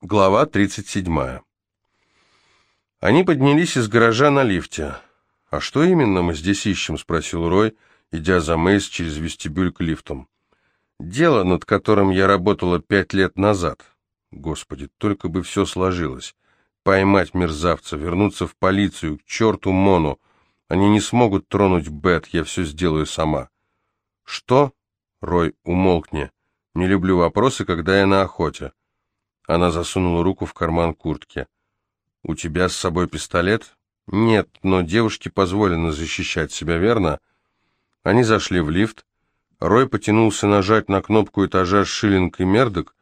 Глава 37. Они поднялись из гаража на лифте. «А что именно мы здесь ищем?» — спросил Рой, идя за Мейс через вестибюль к лифтам. «Дело, над которым я работала пять лет назад. Господи, только бы все сложилось. Поймать мерзавца, вернуться в полицию, к черту Мону. Они не смогут тронуть Бет, я все сделаю сама». «Что?» — Рой, умолкни. «Не люблю вопросы, когда я на охоте». Она засунула руку в карман куртки. «У тебя с собой пистолет?» «Нет, но девушке позволено защищать себя, верно?» Они зашли в лифт. Рой потянулся нажать на кнопку этажа Шиллинг и Мердок,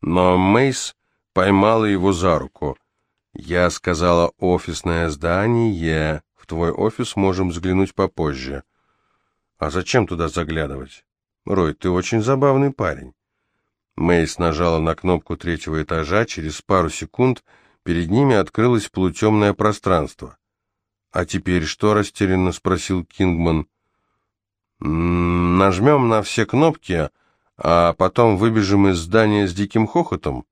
но Мейс поймала его за руку. «Я сказала офисное здание. В твой офис можем взглянуть попозже». «А зачем туда заглядывать?» «Рой, ты очень забавный парень». Мейс нажала на кнопку третьего этажа, через пару секунд перед ними открылось полутемное пространство. «А теперь что?» — растерянно спросил Кингман. «Нажмем на все кнопки, а потом выбежим из здания с диким хохотом?»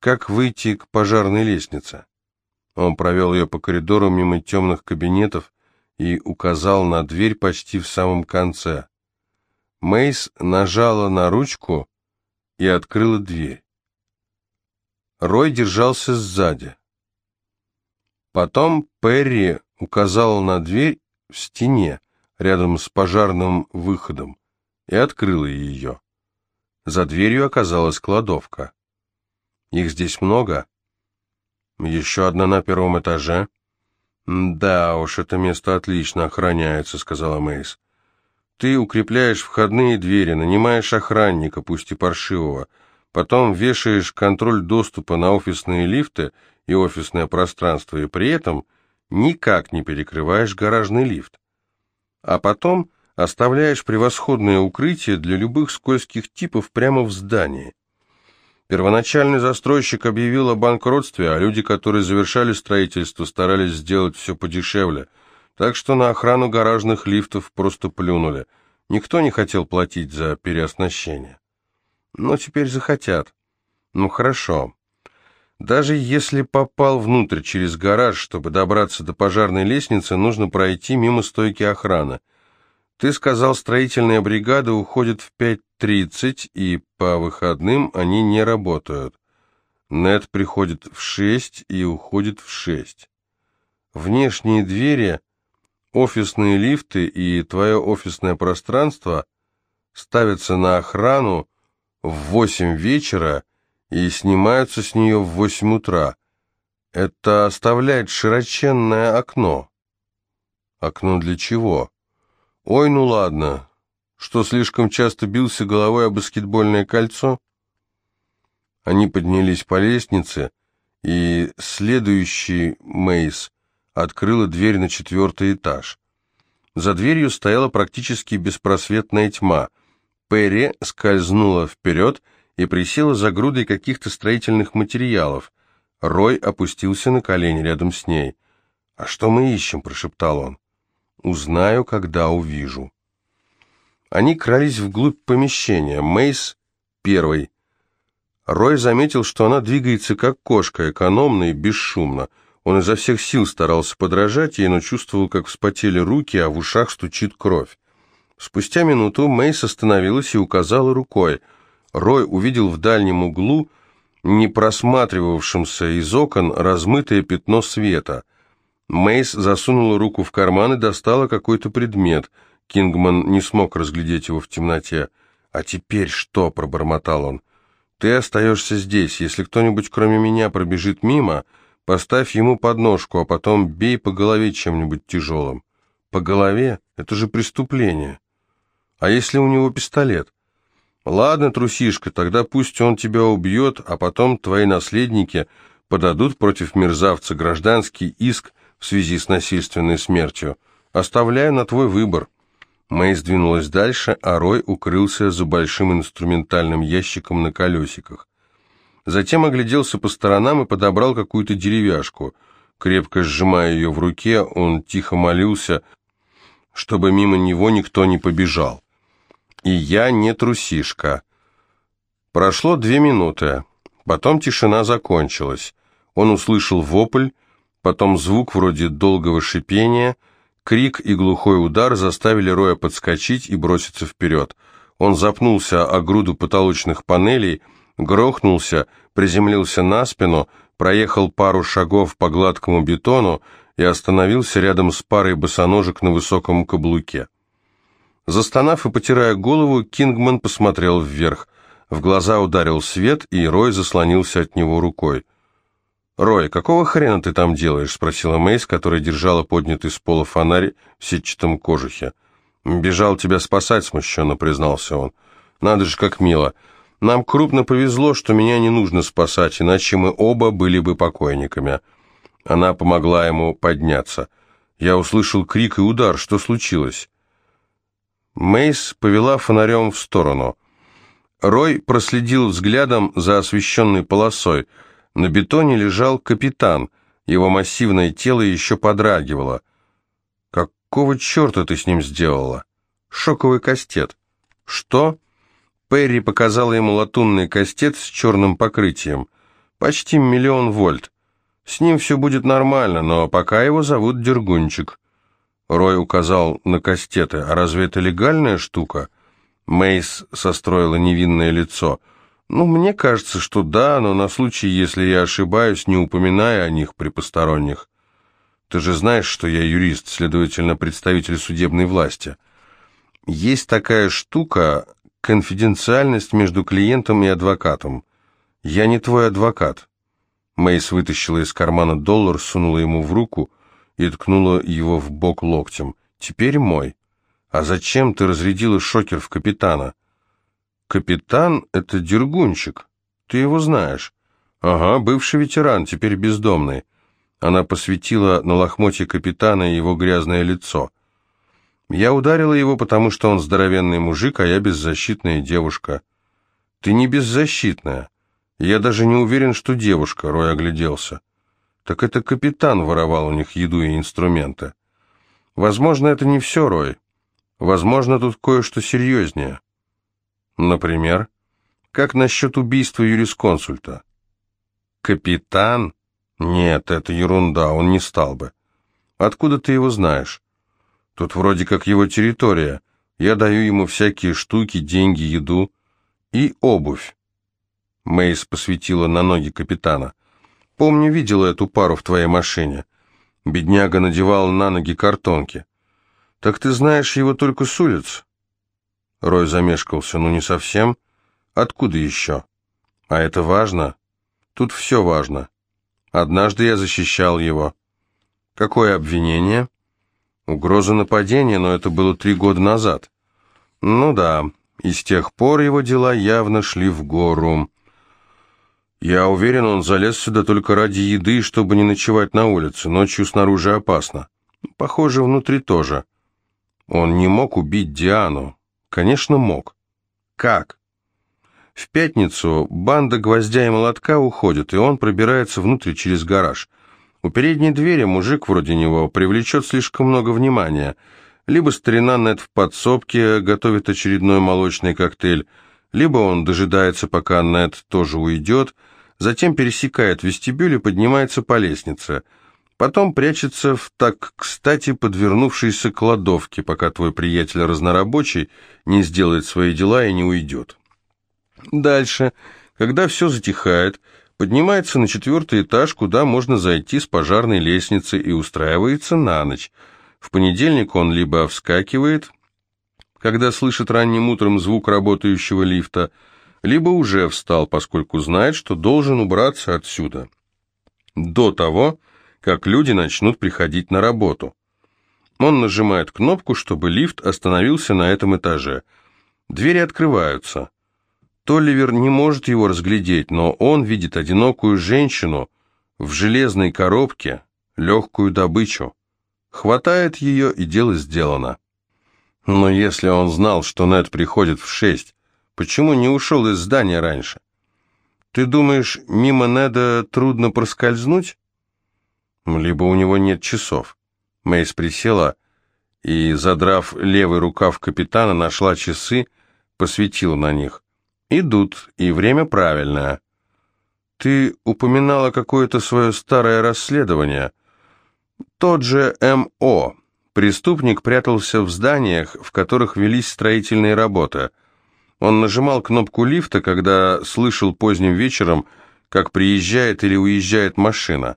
«Как выйти к пожарной лестнице?» Он провел ее по коридору мимо темных кабинетов и указал на дверь почти в самом конце. Мейс нажала на ручку и открыла дверь. Рой держался сзади. Потом Перри указала на дверь в стене, рядом с пожарным выходом, и открыла ее. За дверью оказалась кладовка. Их здесь много. Еще одна на первом этаже. Да уж, это место отлично охраняется, сказала Мейс. Ты укрепляешь входные двери, нанимаешь охранника, пусть и паршивого, потом вешаешь контроль доступа на офисные лифты и офисное пространство, и при этом никак не перекрываешь гаражный лифт. А потом оставляешь превосходное укрытие для любых скользких типов прямо в здании. Первоначальный застройщик объявил о банкротстве, а люди, которые завершали строительство, старались сделать все подешевле – так что на охрану гаражных лифтов просто плюнули. Никто не хотел платить за переоснащение. Но теперь захотят. Ну хорошо. Даже если попал внутрь через гараж, чтобы добраться до пожарной лестницы, нужно пройти мимо стойки охраны. Ты сказал, строительная бригада уходит в 5.30, и по выходным они не работают. Нет приходит в 6 и уходит в 6. Внешние двери офисные лифты и твое офисное пространство ставятся на охрану в восемь вечера и снимаются с нее в восемь утра. Это оставляет широченное окно. Окно для чего? Ой, ну ладно. Что, слишком часто бился головой о баскетбольное кольцо? Они поднялись по лестнице, и следующий Мейс открыла дверь на четвертый этаж. За дверью стояла практически беспросветная тьма. Перри скользнула вперед и присела за грудой каких-то строительных материалов. Рой опустился на колени рядом с ней. «А что мы ищем?» – прошептал он. «Узнаю, когда увижу». Они крались вглубь помещения. Мейс первый. Рой заметил, что она двигается как кошка, экономно и бесшумно – он изо всех сил старался подражать ей, но чувствовал, как вспотели руки, а в ушах стучит кровь. Спустя минуту Мейс остановилась и указала рукой. Рой увидел в дальнем углу, не просматривавшемся из окон, размытое пятно света. Мейс засунула руку в карман и достала какой-то предмет. Кингман не смог разглядеть его в темноте. «А теперь что?» — пробормотал он. «Ты остаешься здесь. Если кто-нибудь кроме меня пробежит мимо...» Поставь ему подножку, а потом бей по голове чем-нибудь тяжелым. По голове? Это же преступление. А если у него пистолет? Ладно, трусишка, тогда пусть он тебя убьет, а потом твои наследники подадут против мерзавца гражданский иск в связи с насильственной смертью. Оставляю на твой выбор. Мэй сдвинулась дальше, а Рой укрылся за большим инструментальным ящиком на колесиках. Затем огляделся по сторонам и подобрал какую-то деревяшку. Крепко сжимая ее в руке, он тихо молился, чтобы мимо него никто не побежал. И я не трусишка. Прошло две минуты. Потом тишина закончилась. Он услышал вопль, потом звук вроде долгого шипения, крик и глухой удар заставили Роя подскочить и броситься вперед. Он запнулся о груду потолочных панелей, грохнулся, приземлился на спину, проехал пару шагов по гладкому бетону и остановился рядом с парой босоножек на высоком каблуке. Застонав и потирая голову, Кингман посмотрел вверх. В глаза ударил свет, и Рой заслонился от него рукой. «Рой, какого хрена ты там делаешь?» — спросила Мейс, которая держала поднятый с пола фонарь в сетчатом кожухе. «Бежал тебя спасать», — смущенно признался он. «Надо же, как мило. Нам крупно повезло, что меня не нужно спасать, иначе мы оба были бы покойниками». Она помогла ему подняться. Я услышал крик и удар. Что случилось? Мейс повела фонарем в сторону. Рой проследил взглядом за освещенной полосой. На бетоне лежал капитан. Его массивное тело еще подрагивало. «Какого черта ты с ним сделала?» «Шоковый кастет». «Что?» Перри показала ему латунный кастет с черным покрытием. «Почти миллион вольт. С ним все будет нормально, но пока его зовут Дергунчик». Рой указал на кастеты. «А разве это легальная штука?» Мейс состроила невинное лицо. «Ну, мне кажется, что да, но на случай, если я ошибаюсь, не упоминая о них при посторонних. Ты же знаешь, что я юрист, следовательно, представитель судебной власти. Есть такая штука — конфиденциальность между клиентом и адвокатом. Я не твой адвокат». Мейс вытащила из кармана доллар, сунула ему в руку и ткнула его в бок локтем. «Теперь мой». «А зачем ты разрядила шокер в капитана?» «Капитан — это Дергунчик. Ты его знаешь». «Ага, бывший ветеран, теперь бездомный». Она посветила на лохмотье капитана его грязное лицо. «Я ударила его, потому что он здоровенный мужик, а я беззащитная девушка». «Ты не беззащитная. Я даже не уверен, что девушка», — Рой огляделся. «Так это капитан воровал у них еду и инструменты». «Возможно, это не все, Рой. Возможно, тут кое-что серьезнее. Например, как насчет убийства юрисконсульта? Капитан? Нет, это ерунда, он не стал бы. Откуда ты его знаешь? Тут вроде как его территория. Я даю ему всякие штуки, деньги, еду и обувь. Мейс посветила на ноги капитана. Помню, видела эту пару в твоей машине. Бедняга надевал на ноги картонки. «Так ты знаешь его только с улиц?» Рой замешкался. «Ну, не совсем. Откуда еще?» «А это важно?» «Тут все важно. Однажды я защищал его». «Какое обвинение?» «Угроза нападения, но это было три года назад». «Ну да, и с тех пор его дела явно шли в гору». «Я уверен, он залез сюда только ради еды, чтобы не ночевать на улице. Ночью снаружи опасно. Похоже, внутри тоже». Он не мог убить Диану. Конечно, мог. Как? В пятницу банда гвоздя и молотка уходит, и он пробирается внутрь через гараж. У передней двери мужик вроде него привлечет слишком много внимания. Либо старина Нед в подсобке готовит очередной молочный коктейль, либо он дожидается, пока Нед тоже уйдет, затем пересекает вестибюль и поднимается по лестнице – Потом прячется в так кстати подвернувшейся кладовке, пока твой приятель разнорабочий не сделает свои дела и не уйдет. Дальше, когда все затихает, поднимается на четвертый этаж, куда можно зайти с пожарной лестницы и устраивается на ночь. В понедельник он либо вскакивает, когда слышит ранним утром звук работающего лифта, либо уже встал, поскольку знает, что должен убраться отсюда. До того, как люди начнут приходить на работу. Он нажимает кнопку, чтобы лифт остановился на этом этаже. Двери открываются. Толливер не может его разглядеть, но он видит одинокую женщину в железной коробке, легкую добычу. Хватает ее, и дело сделано. Но если он знал, что Нед приходит в шесть, почему не ушел из здания раньше? Ты думаешь, мимо Неда трудно проскользнуть? либо у него нет часов. Мейс присела и, задрав левый рукав капитана, нашла часы, посветила на них. Идут, и время правильное. ты упоминала какое-то свое старое расследование. Тот же М.О. Преступник прятался в зданиях, в которых велись строительные работы. Он нажимал кнопку лифта, когда слышал поздним вечером, как приезжает или уезжает машина.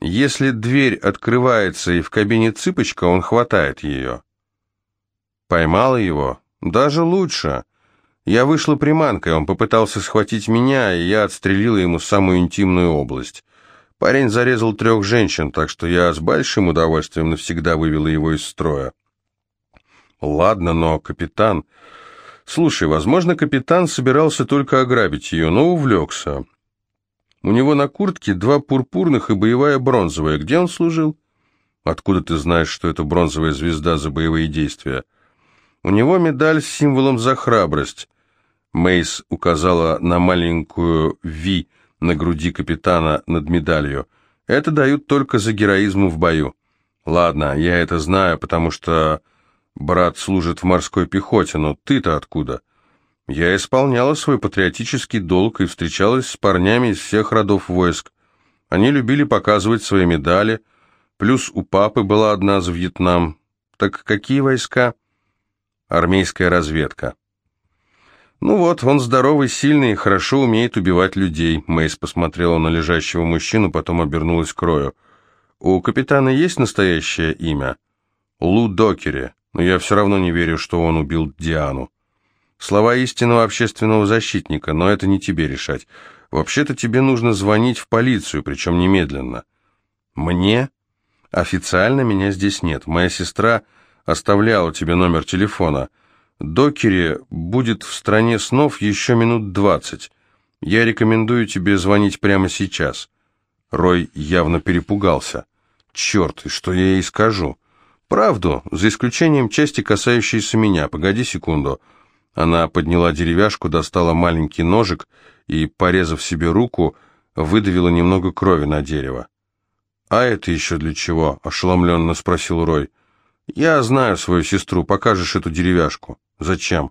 Если дверь открывается и в кабине цыпочка, он хватает ее. Поймала его? Даже лучше. Я вышла приманкой, он попытался схватить меня, и я отстрелила ему самую интимную область. Парень зарезал трех женщин, так что я с большим удовольствием навсегда вывела его из строя. Ладно, но капитан... Слушай, возможно, капитан собирался только ограбить ее, но увлекся. У него на куртке два пурпурных и боевая бронзовая. Где он служил? Откуда ты знаешь, что это бронзовая звезда за боевые действия? У него медаль с символом за храбрость. Мейс указала на маленькую «Ви» на груди капитана над медалью. Это дают только за героизм в бою. Ладно, я это знаю, потому что брат служит в морской пехоте, но ты-то откуда? Я исполняла свой патриотический долг и встречалась с парнями из всех родов войск. Они любили показывать свои медали, плюс у папы была одна за Вьетнам. Так какие войска? Армейская разведка. «Ну вот, он здоровый, сильный, хорошо умеет убивать людей», — Мэйс посмотрела на лежащего мужчину, потом обернулась к Рою. «У капитана есть настоящее имя?» «Лу Докери, но я все равно не верю, что он убил Диану». «Слова истинного общественного защитника, но это не тебе решать. Вообще-то тебе нужно звонить в полицию, причем немедленно». «Мне?» «Официально меня здесь нет. Моя сестра оставляла тебе номер телефона». Докери будет в стране снов еще минут двадцать. Я рекомендую тебе звонить прямо сейчас». Рой явно перепугался. «Черт, и что я ей скажу?» «Правду, за исключением части, касающейся меня. Погоди секунду». Она подняла деревяшку, достала маленький ножик и, порезав себе руку, выдавила немного крови на дерево. «А это еще для чего?» – ошеломленно спросил Рой. «Я знаю свою сестру, покажешь эту деревяшку». «Зачем?»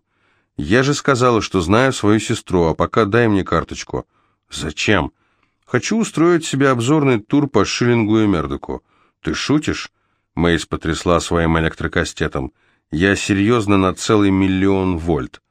«Я же сказала, что знаю свою сестру, а пока дай мне карточку». «Зачем?» «Хочу устроить себе обзорный тур по Шиллингу и Мердоку». «Ты шутишь?» Мэйс потрясла своим электрокастетом. «Я серьезно на целый миллион вольт».